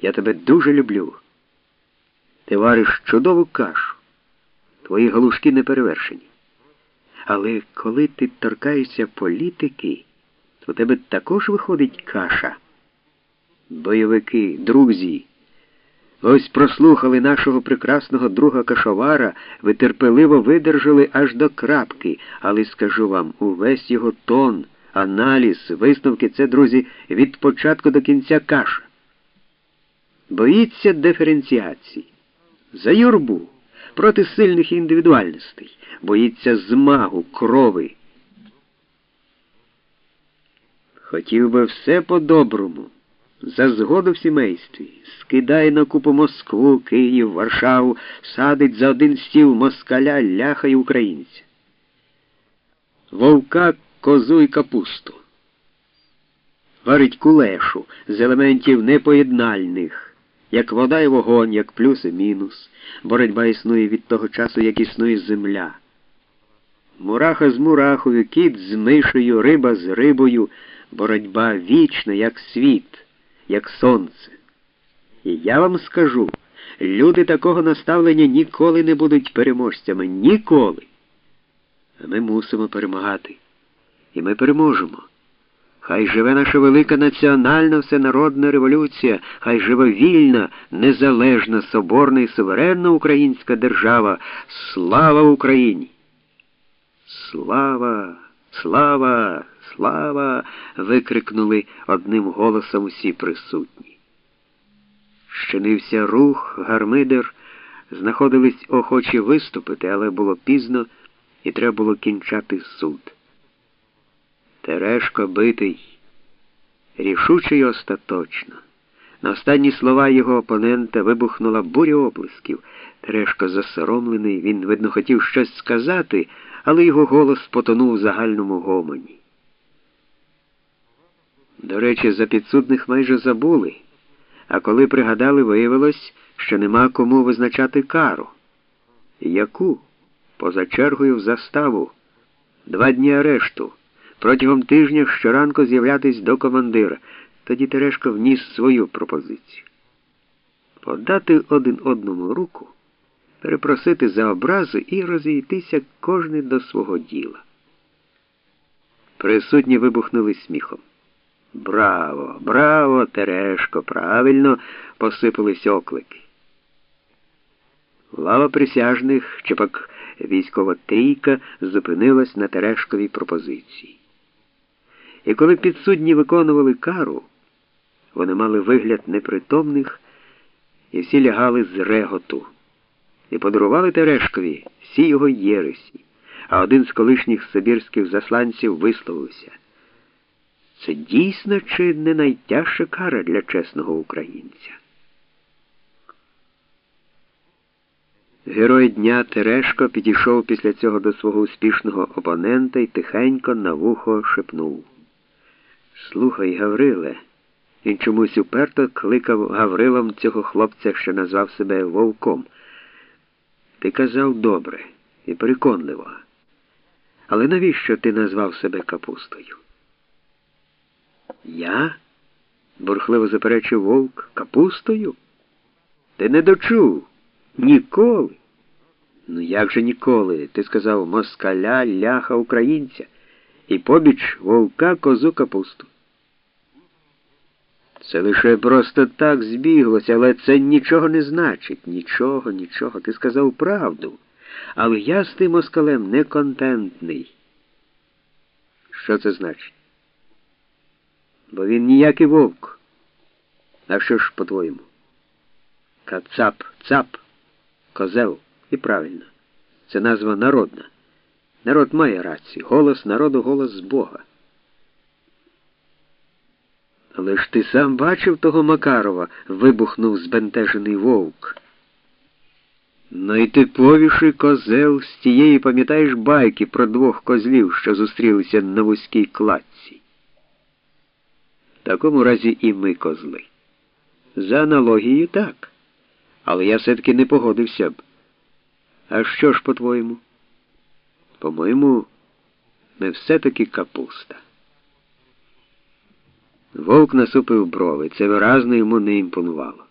Я тебе дуже люблю. Ти вариш чудову кашу. Твої галушки не перевершені. Але коли ти торкаєшся політики, у тебе також виходить каша. Бойовики, друзі, ось прослухали нашого прекрасного друга кашовара, ви терпеливо видержали аж до крапки, але скажу вам, увесь його тон, аналіз, висновки це, друзі, від початку до кінця каша. Боїться диференціації, за юрбу, проти сильних індивідуальностей, боїться змагу, крови. Хотів би все по-доброму, за згоду в сімействі, скидає на купу Москву, Київ, Варшаву, садить за один стіл москаля, ляха й українця. Вовка, козу й капусту. Варить кулешу з елементів непоєднальних, як вода і вогонь, як плюс і мінус. Боротьба існує від того часу, як існує земля. Мураха з мурахою, кіт з мишею, риба з рибою, боротьба вічна, як світ, як сонце. І я вам скажу, люди такого наставлення ніколи не будуть переможцями. Ніколи. А ми мусимо перемагати. І ми переможемо. Хай живе наша велика національна всенародна революція, хай живе вільна, незалежна, соборна і суверенна українська держава. Слава Україні! Слава, слава, слава! викрикнули одним голосом усі присутні. Щинився рух, гармидер, знаходились охочі виступити, але було пізно і треба було кінчати суд. Терешко битий, рішучий остаточно. На останні слова його опонента вибухнула буря оплесків. Терешко засоромлений, він, видно, хотів щось сказати, але його голос потонув в загальному гомоні. До речі, за підсудних майже забули, а коли пригадали, виявилось, що нема кому визначати кару. Яку? Поза чергою в заставу, два дні арешту протягом тижня щоранку з'являтись до командира. Тоді Терешко вніс свою пропозицію. Подати один одному руку, перепросити за образи і розійтися кожний до свого діла. Присутні вибухнули сміхом. Браво, браво, Терешко, правильно посипались оклики. Лава присяжних, чи пак військова трійка зупинилась на Терешковій пропозиції. І коли підсудні виконували кару, вони мали вигляд непритомних і всі лягали з реготу, і подарували Терешкові всі його єресі, а один з колишніх сибірських засланців висловився. Це дійсно чи не найтяжча кара для чесного українця? Герой дня Терешко підійшов після цього до свого успішного опонента і тихенько на вухо шепнув. Слухай, Гавриле, він чомусь уперто кликав Гаврилом цього хлопця, що назвав себе вовком. Ти казав добре і переконливо. Але навіщо ти назвав себе капустою? Я? бурхливо заперечив вовк капустою? Ти не дочув. Ніколи. Ну як же ніколи? Ти сказав москаля, ляха українця і побіч вовка козу капусту. Це лише просто так збіглося, але це нічого не значить. Нічого, нічого. Ти сказав правду. Але я з тим москалем не контентний. Що це значить? Бо він ніякий вовк. А що ж, по-твоєму? Кацап, цап, козел. І правильно. Це назва народна. Народ має рацію. Голос народу голос Бога. Але ж ти сам бачив того Макарова, вибухнув збентежений вовк. Найтиповіший козел з тієї, пам'ятаєш, байки про двох козлів, що зустрілися на вузькій кладці. В такому разі і ми козли. За аналогією так. Але я все-таки не погодився б. А що ж, по-твоєму? По-моєму, ми все-таки капуста. Вовк насупив брови, це виразно йому не імпонувало.